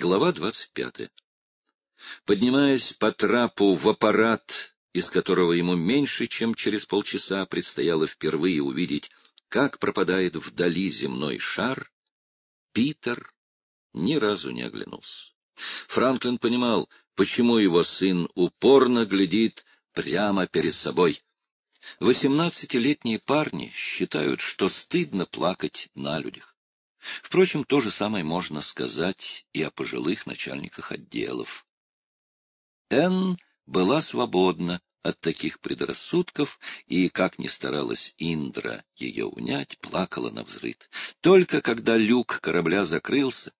Глава 25. Поднимаясь по трапу в аппарат, из которого ему меньше, чем через полчаса предстояло впервые увидеть, как пропадает вдали земной шар, Питер ни разу не оглянулся. Франклин понимал, почему его сын упорно глядит прямо перед собой. Восемнадцатилетние парни считают, что стыдно плакать на людях. Впрочем, то же самое можно сказать и о пожилых начальниках отделов. Энн была свободна от таких предрассудков, и, как ни старалась Индра ее унять, плакала на взрыд. Только когда люк корабля закрылся,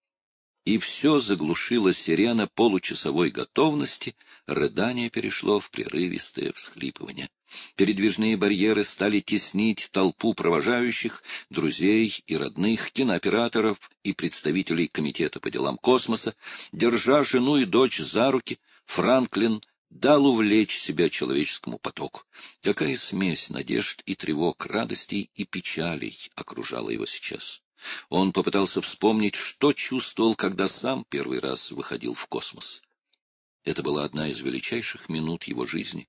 и все заглушила сирена получасовой готовности, рыдание перешло в прерывистое всхлипывание. Передвижные барьеры стали теснить толпу провожающих, друзей и родных, кинооператоров и представителей Комитета по делам космоса. Держа жену и дочь за руки, Франклин дал увлечь себя человеческому потоку. Какая смесь надежд и тревог, радостей и печалей окружала его сейчас. Он попытался вспомнить, что чувствовал, когда сам первый раз выходил в космос. Это была одна из величайших минут его жизни,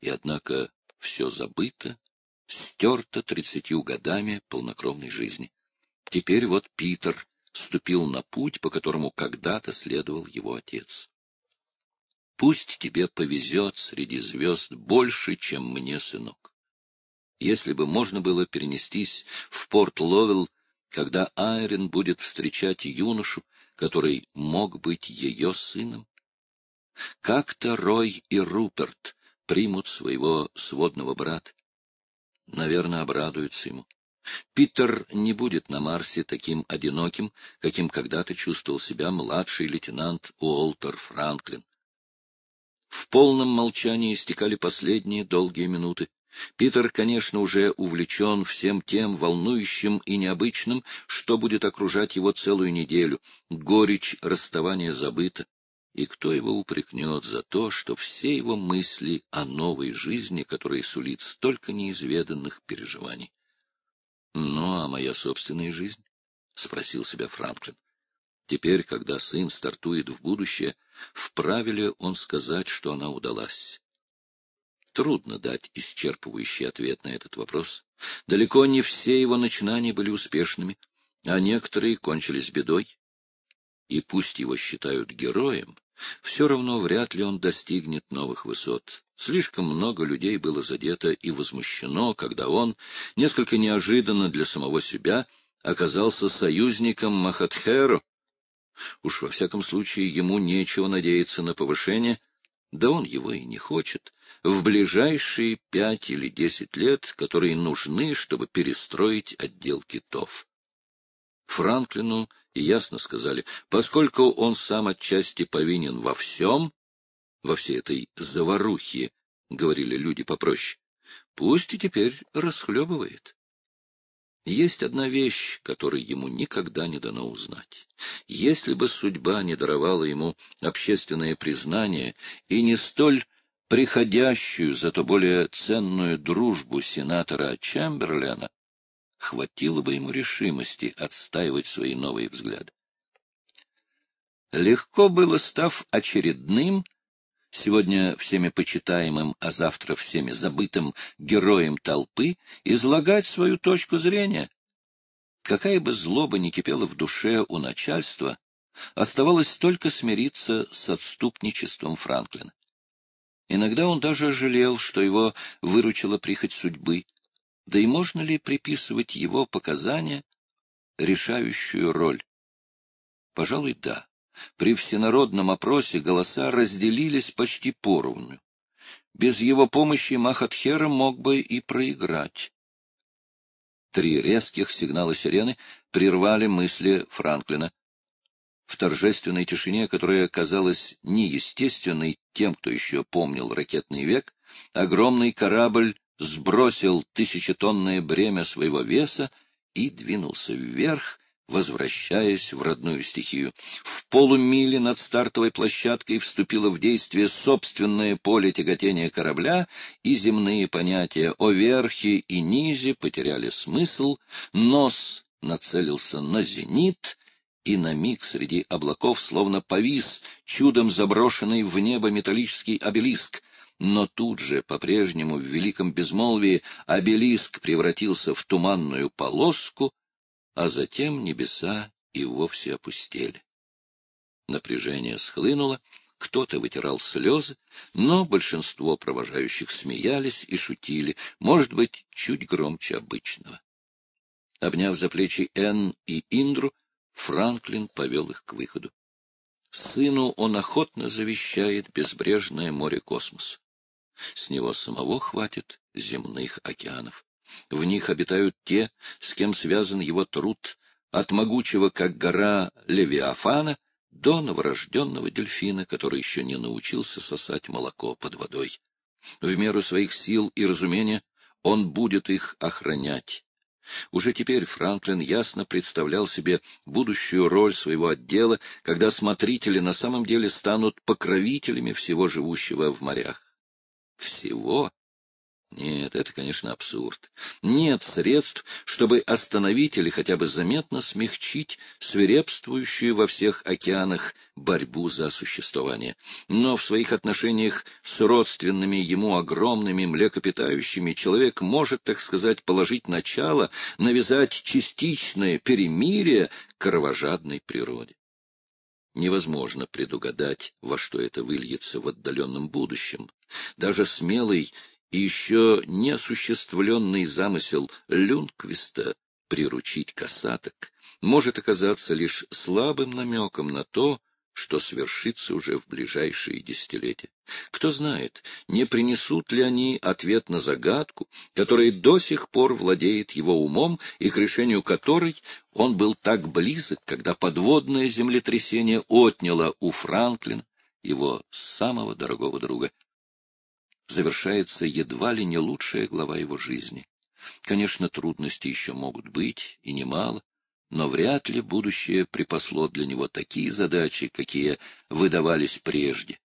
и, однако, все забыто, стерто тридцатью годами полнокровной жизни. Теперь вот Питер ступил на путь, по которому когда-то следовал его отец. Пусть тебе повезет среди звезд больше, чем мне, сынок. Если бы можно было перенестись в порт Ловел, когда Айрин будет встречать юношу, который мог быть ее сыном? Как-то Рой и Руперт примут своего сводного брата. Наверное, обрадуются ему. Питер не будет на Марсе таким одиноким, каким когда-то чувствовал себя младший лейтенант Уолтер Франклин. В полном молчании истекали последние долгие минуты. Питер, конечно, уже увлечен всем тем волнующим и необычным, что будет окружать его целую неделю. Горечь расставания забыта. И кто его упрекнет за то, что все его мысли о новой жизни, которая сулит столько неизведанных переживаний? — Ну, а моя собственная жизнь? — спросил себя Франклин. Теперь, когда сын стартует в будущее, вправе ли он сказать, что она удалась? Трудно дать исчерпывающий ответ на этот вопрос. Далеко не все его начинания были успешными, а некоторые кончились бедой. И пусть его считают героем, все равно вряд ли он достигнет новых высот. Слишком много людей было задето и возмущено, когда он, несколько неожиданно для самого себя, оказался союзником Махатхеру. Уж во всяком случае ему нечего надеяться на повышение, да он его и не хочет, в ближайшие пять или десять лет, которые нужны, чтобы перестроить отдел китов. Франклину ясно сказали, поскольку он сам отчасти повинен во всем, во всей этой заварухе, говорили люди попроще, пусть и теперь расхлебывает. Есть одна вещь, которой ему никогда не дано узнать. Если бы судьба не даровала ему общественное признание и не столь приходящую, зато более ценную дружбу сенатора Чемберлена, хватило бы ему решимости отстаивать свои новые взгляды. Легко было, став очередным, сегодня всеми почитаемым, а завтра всеми забытым героем толпы, излагать свою точку зрения. Какая бы злоба ни кипела в душе у начальства, оставалось только смириться с отступничеством Франклина. Иногда он даже жалел, что его выручила прихоть судьбы, да и можно ли приписывать его показания решающую роль? Пожалуй, да. При всенародном опросе голоса разделились почти поровну. Без его помощи Махатхера мог бы и проиграть. Три резких сигнала сирены прервали мысли Франклина. В торжественной тишине, которая казалась неестественной тем, кто еще помнил ракетный век, огромный корабль сбросил тысячетонное бремя своего веса и двинулся вверх, возвращаясь в родную стихию. В полумиле над стартовой площадкой вступило в действие собственное поле тяготения корабля, и земные понятия о верхе и низе потеряли смысл, нос нацелился на зенит, и на миг среди облаков словно повис чудом заброшенный в небо металлический обелиск, но тут же, по-прежнему в великом безмолвии, обелиск превратился в туманную полоску, а затем небеса и вовсе опустели. Напряжение схлынуло, кто-то вытирал слезы, но большинство провожающих смеялись и шутили, может быть, чуть громче обычного. Обняв за плечи Энн и Индру, Франклин повел их к выходу. Сыну он охотно завещает безбрежное море космоса. С него самого хватит земных океанов. В них обитают те, с кем связан его труд, от могучего, как гора Левиафана, до новорожденного дельфина, который еще не научился сосать молоко под водой. В меру своих сил и разумения он будет их охранять. Уже теперь Франклин ясно представлял себе будущую роль своего отдела, когда смотрители на самом деле станут покровителями всего живущего в морях. Всего? Нет, это, конечно, абсурд. Нет средств, чтобы остановить или хотя бы заметно смягчить свирепствующую во всех океанах борьбу за существование. Но в своих отношениях с родственными ему огромными млекопитающими человек может, так сказать, положить начало, навязать частичное перемирие кровожадной природе. Невозможно предугадать, во что это выльется в отдаленном будущем. Даже смелый и еще неосуществленный замысел Люнквиста приручить касаток может оказаться лишь слабым намеком на то, что свершится уже в ближайшие десятилетия. Кто знает, не принесут ли они ответ на загадку, которая до сих пор владеет его умом и к решению которой он был так близок, когда подводное землетрясение отняло у Франклина его самого дорогого друга завершается едва ли не лучшая глава его жизни. Конечно, трудности еще могут быть, и немало, но вряд ли будущее припасло для него такие задачи, какие выдавались прежде.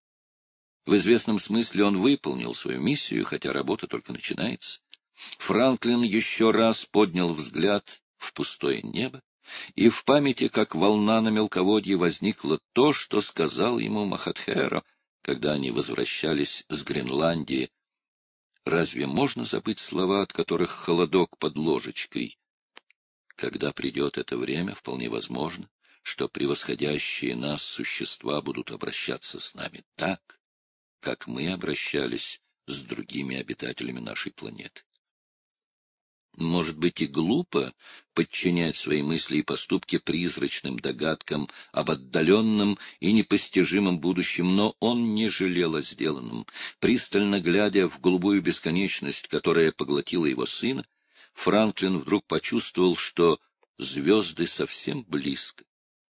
В известном смысле он выполнил свою миссию, хотя работа только начинается. Франклин еще раз поднял взгляд в пустое небо, и в памяти, как волна на мелководье, возникло то, что сказал ему Махатхеро — когда они возвращались с Гренландии. Разве можно забыть слова, от которых холодок под ложечкой? Когда придет это время, вполне возможно, что превосходящие нас существа будут обращаться с нами так, как мы обращались с другими обитателями нашей планеты. Может быть и глупо подчинять свои мысли и поступки призрачным догадкам об отдаленном и непостижимом будущем, но он не жалел о сделанном. Пристально глядя в голубую бесконечность, которая поглотила его сына, Франклин вдруг почувствовал, что звезды совсем близко.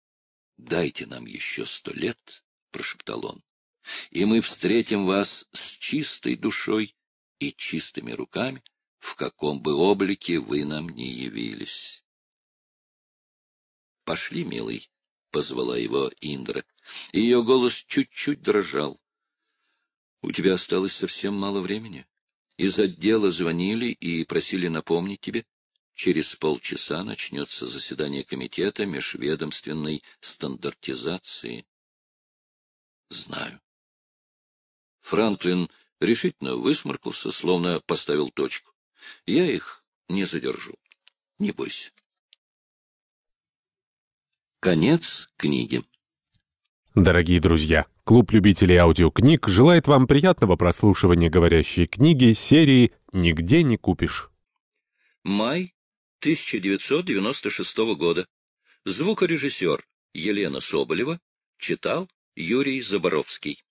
— Дайте нам еще сто лет, — прошептал он, — и мы встретим вас с чистой душой и чистыми руками, — в каком бы облике вы нам ни явились. — Пошли, милый, — позвала его Индра. Ее голос чуть-чуть дрожал. — У тебя осталось совсем мало времени. Из отдела звонили и просили напомнить тебе. Через полчаса начнется заседание комитета межведомственной стандартизации. — Знаю. Франклин решительно высморкался, словно поставил точку. Я их не задержу. Не бойся. Конец книги. Дорогие друзья, клуб любителей аудиокниг желает вам приятного прослушивания говорящей книги серии «Нигде не купишь». Май 1996 года. Звукорежиссер Елена Соболева читал Юрий Заборовский.